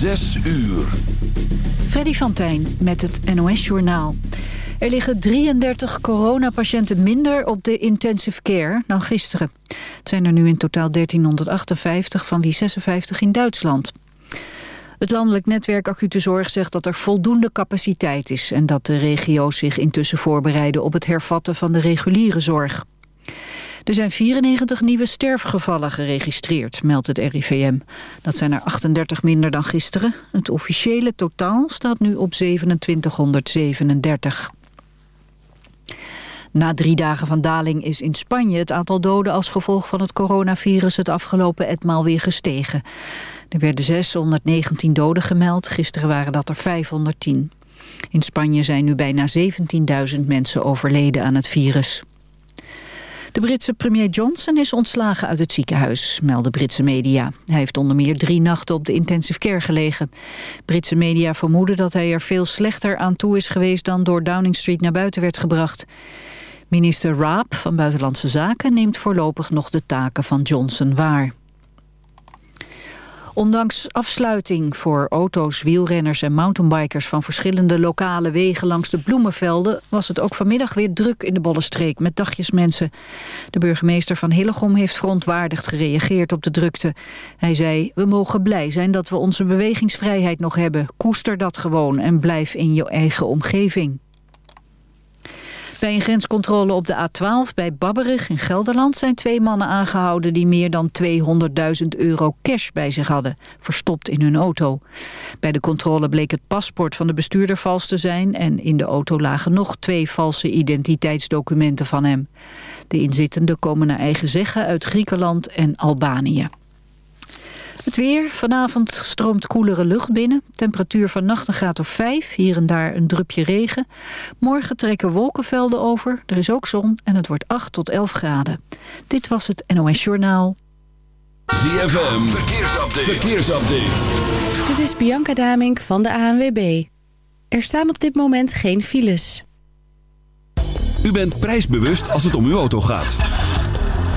Zes uur. Freddy van Tijn met het NOS-journaal. Er liggen 33 coronapatiënten minder op de intensive care dan gisteren. Het zijn er nu in totaal 1358, van wie 56 in Duitsland. Het landelijk netwerk acute zorg zegt dat er voldoende capaciteit is... en dat de regio's zich intussen voorbereiden op het hervatten van de reguliere zorg. Er zijn 94 nieuwe sterfgevallen geregistreerd, meldt het RIVM. Dat zijn er 38 minder dan gisteren. Het officiële totaal staat nu op 2737. Na drie dagen van daling is in Spanje het aantal doden als gevolg van het coronavirus het afgelopen etmaal weer gestegen. Er werden 619 doden gemeld, gisteren waren dat er 510. In Spanje zijn nu bijna 17.000 mensen overleden aan het virus. De Britse premier Johnson is ontslagen uit het ziekenhuis, melden Britse media. Hij heeft onder meer drie nachten op de intensive care gelegen. Britse media vermoeden dat hij er veel slechter aan toe is geweest dan door Downing Street naar buiten werd gebracht. Minister Raab van Buitenlandse Zaken neemt voorlopig nog de taken van Johnson waar. Ondanks afsluiting voor auto's, wielrenners en mountainbikers van verschillende lokale wegen langs de bloemenvelden was het ook vanmiddag weer druk in de Bollenstreek met dagjes mensen. De burgemeester van Hillegom heeft verontwaardigd gereageerd op de drukte. Hij zei, we mogen blij zijn dat we onze bewegingsvrijheid nog hebben. Koester dat gewoon en blijf in je eigen omgeving. Bij een grenscontrole op de A12 bij Babberig in Gelderland zijn twee mannen aangehouden die meer dan 200.000 euro cash bij zich hadden, verstopt in hun auto. Bij de controle bleek het paspoort van de bestuurder vals te zijn en in de auto lagen nog twee valse identiteitsdocumenten van hem. De inzittenden komen naar eigen zeggen uit Griekenland en Albanië. Het weer. Vanavond stroomt koelere lucht binnen. Temperatuur van nacht een graad of 5. Hier en daar een drupje regen. Morgen trekken wolkenvelden over. Er is ook zon en het wordt 8 tot 11 graden. Dit was het NOS Journaal. ZFM. Verkeersupdate. Verkeersupdate. Dit is Bianca Damink van de ANWB. Er staan op dit moment geen files. U bent prijsbewust als het om uw auto gaat.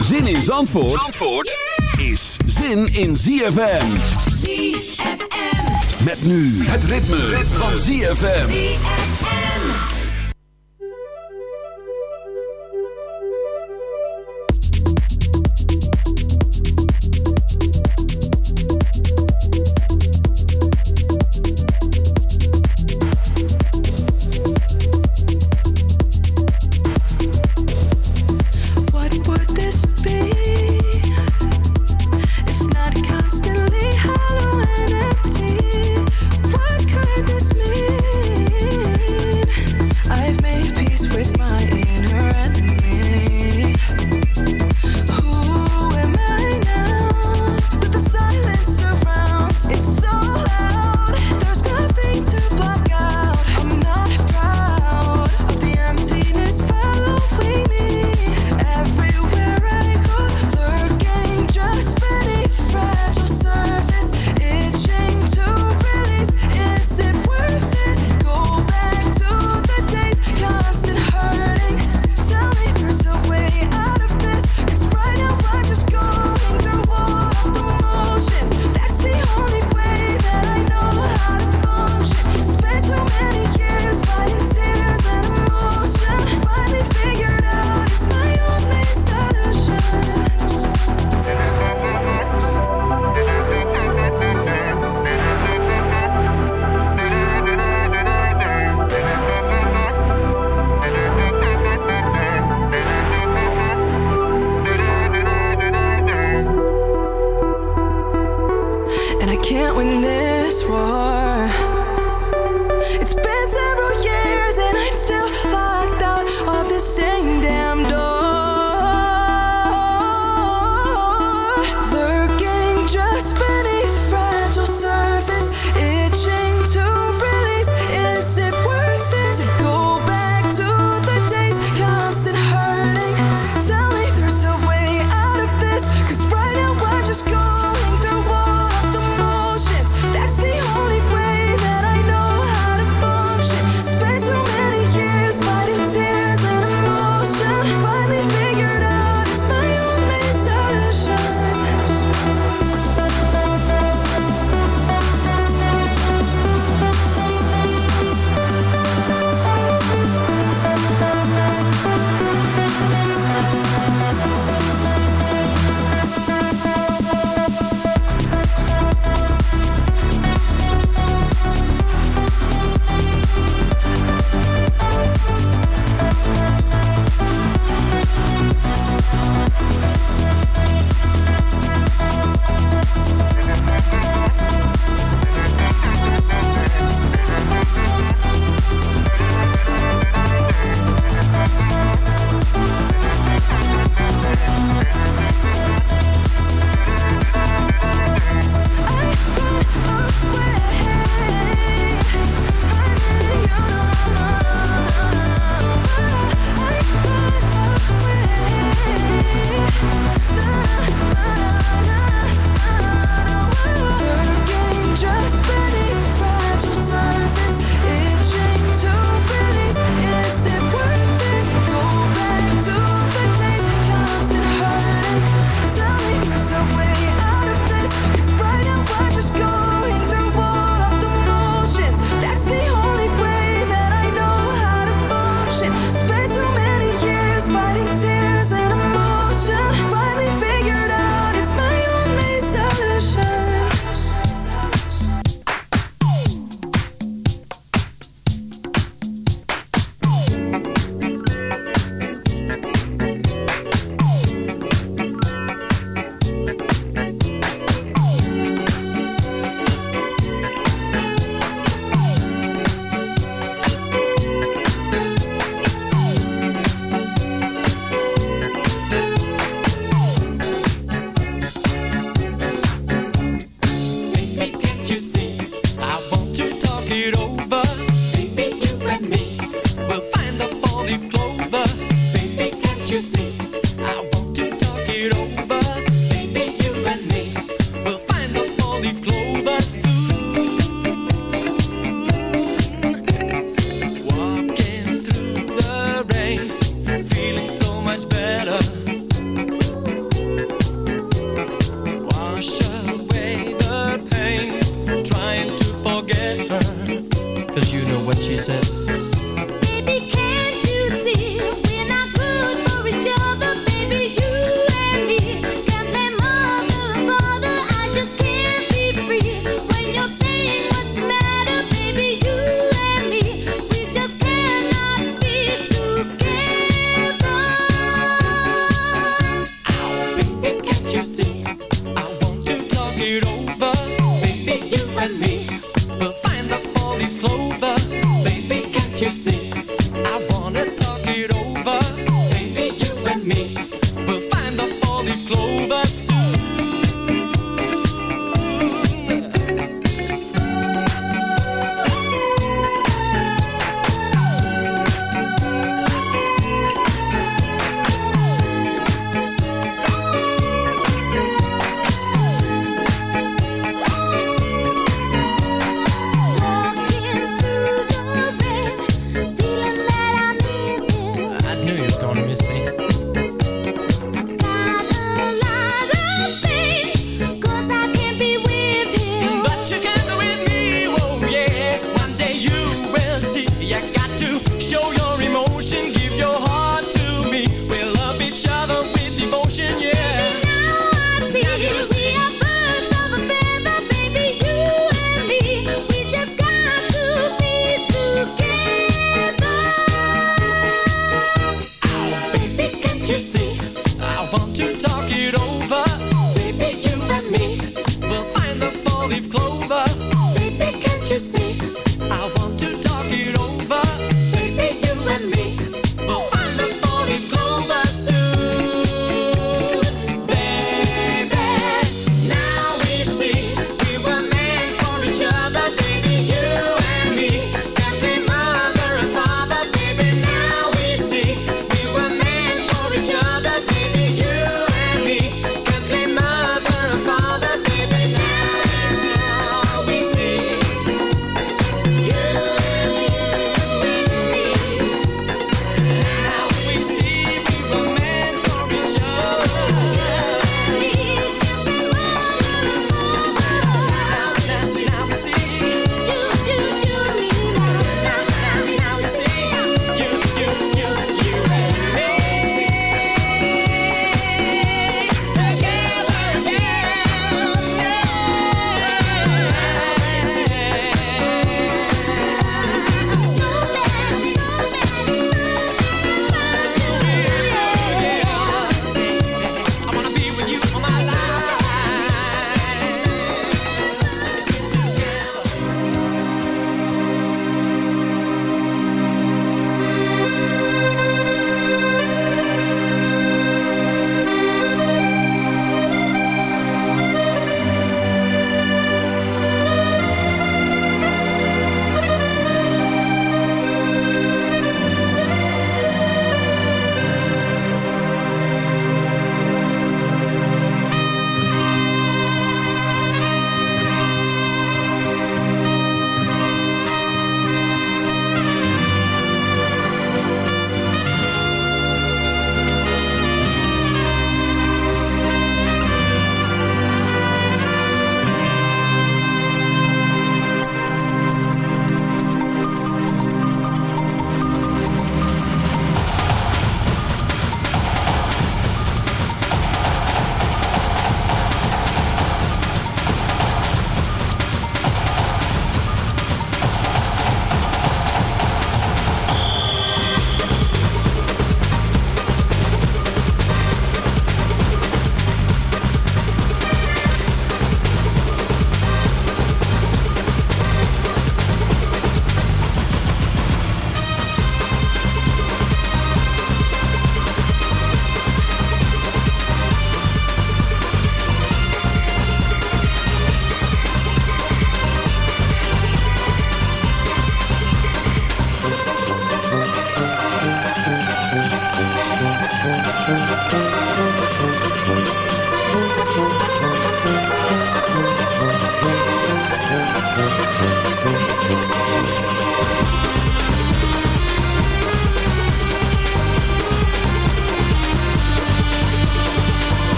Zin in Zandvoort, Zandvoort is zin in ZFM. ZFM. Met nu het ritme, van. ZFM.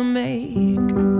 gonna make.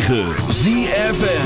106.9 ZFN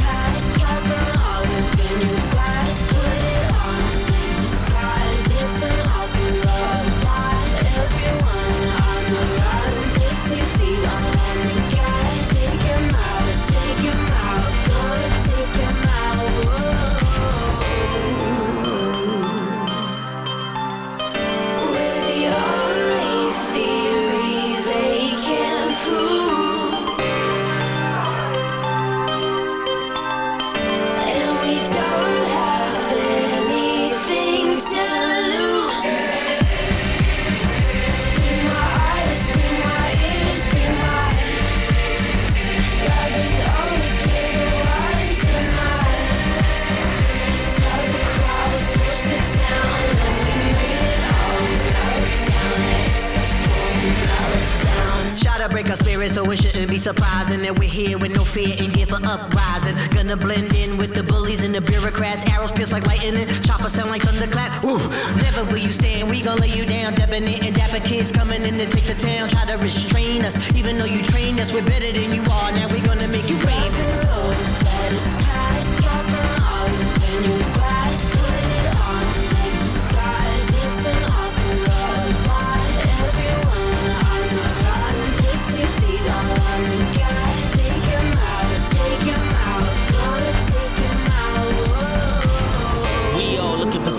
break our spirit, so it shouldn't be surprising that we're here with no fear and gear for uprising. Gonna blend in with the bullies and the bureaucrats. Arrows pierce like lightning, chopper sound like thunderclap. Woo! Never will you stand, we gon' lay you down. Debonair and dapper kids coming in to take the town. Try to restrain us, even though you trained us, we're better than you are. Now we're gonna make you rain.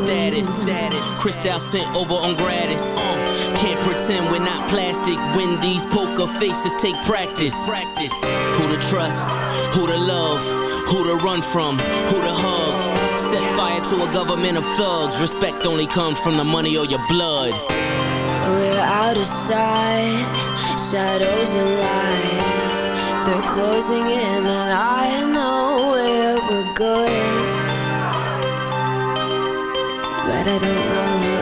Status. status. Crystal sent over on gratis. Uh, can't pretend we're not plastic when these poker faces take practice. Practice. Who to trust, who to love, who to run from, who to hug. Set fire to a government of thugs. Respect only comes from the money or your blood. We're out of sight, shadows and light. They're closing in, and I know where we're going. But I don't know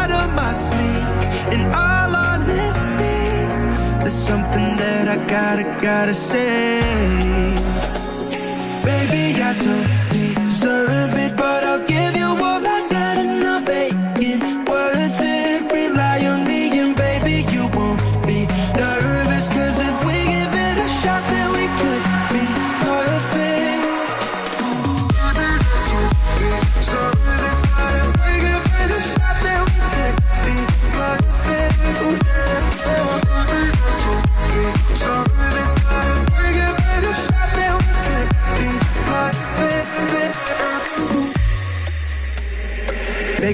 my sleep. In all honesty, there's something that I gotta, gotta say. Baby, I don't deserve it, but I'll give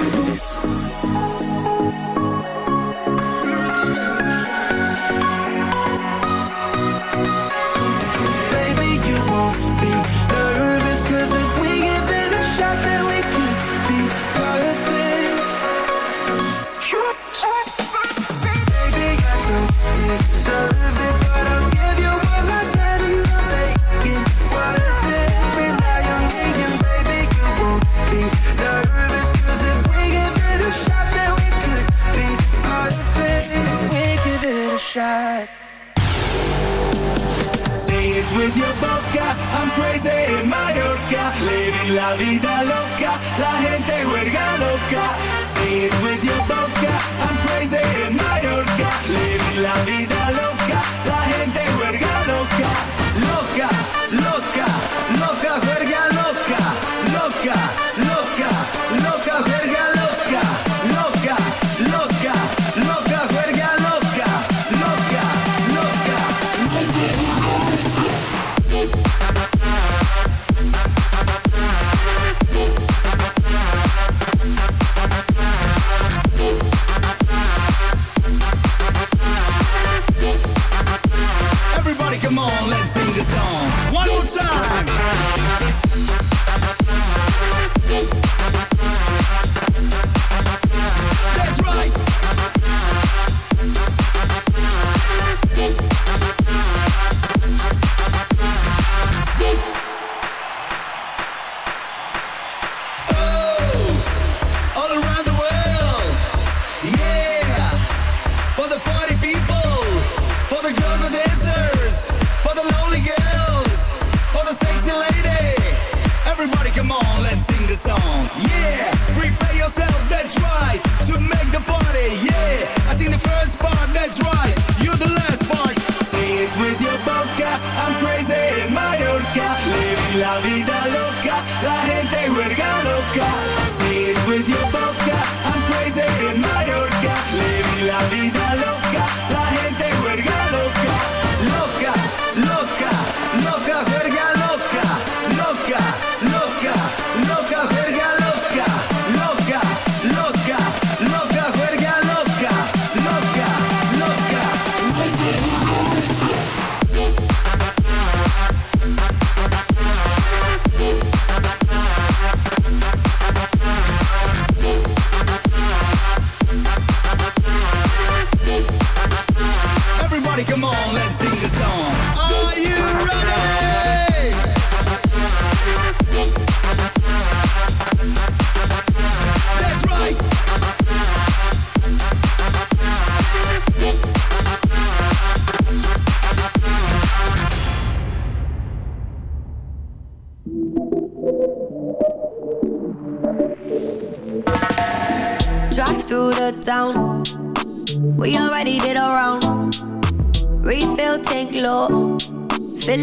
Thank you.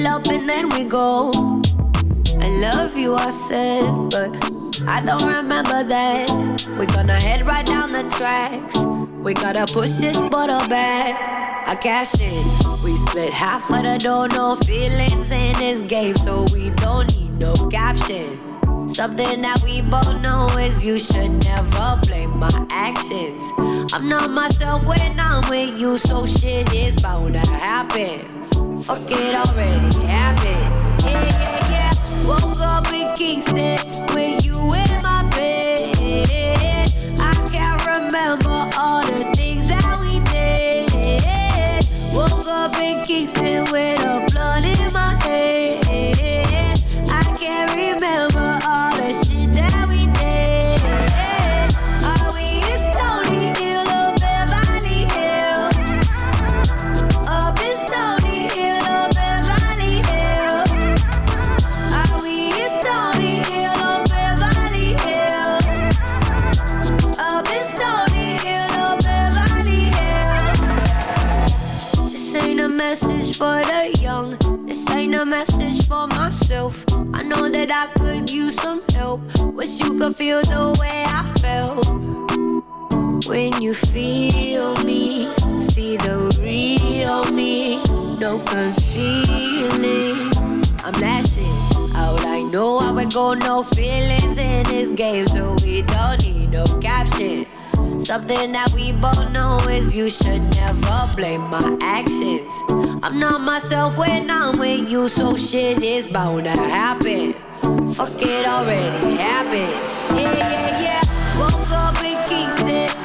Fill up and then we go. I love you, I said, but I don't remember that. We're gonna head right down the tracks. We gotta push this bottle back. I cash in. We split half of the dough, no feelings in this game, so we don't need no caption. Something that we both know is you should never blame my actions. I'm not myself when I'm with you, so shit is bound to happen. Fuck it already happened. Yeah, yeah, yeah. Woke up in Kingston with you in my bed. I can't remember all the things that we did. Woke up in Kingston with Wish you could feel the way I felt. When you feel me, see the real me, no concealing. I'm that shit. Out, I know I would go no feelings in this game, so we don't need no caption. Something that we both know is you should never blame my actions. I'm not myself when I'm with you, so shit is bound to happen. Fuck it already happened. Yeah, yeah, yeah. Woke up in Kingston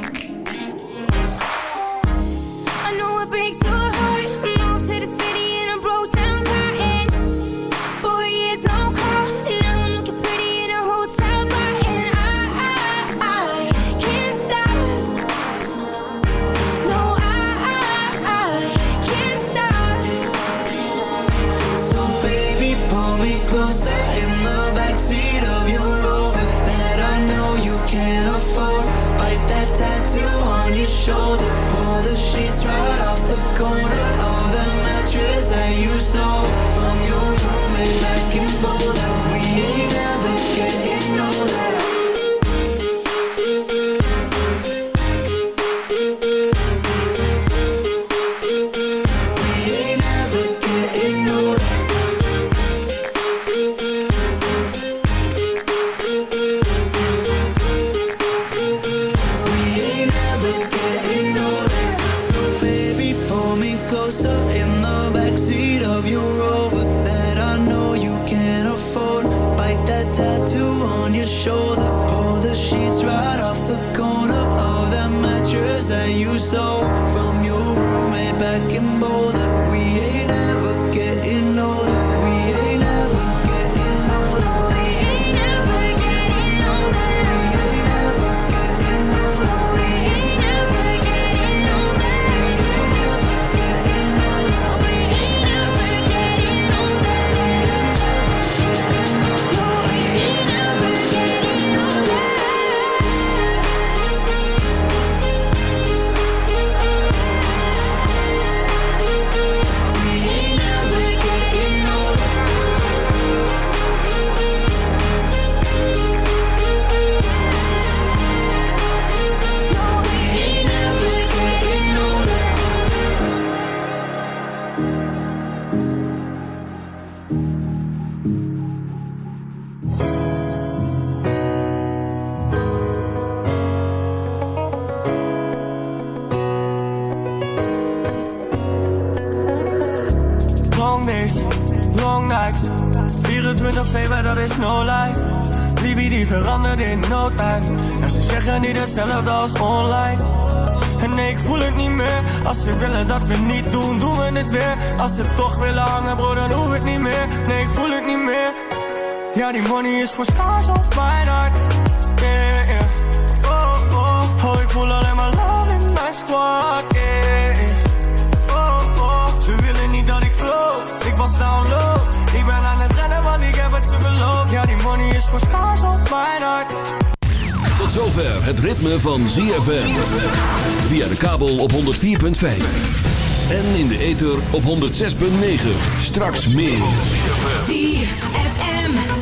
Ja, die money is voor scars op mijn hart. Yeah. Oh, oh, oh, ik voel alleen maar love in mijn squad. Yeah, oh, oh, ze willen niet dat ik flow. Ik was down low. Ik ben aan het rennen, want ik heb het ze beloofd. Ja, die money is voor scars op mijn hart. Tot zover het ritme van ZFM. Via de kabel op 104.5. En in de ether op 106.9. Straks meer.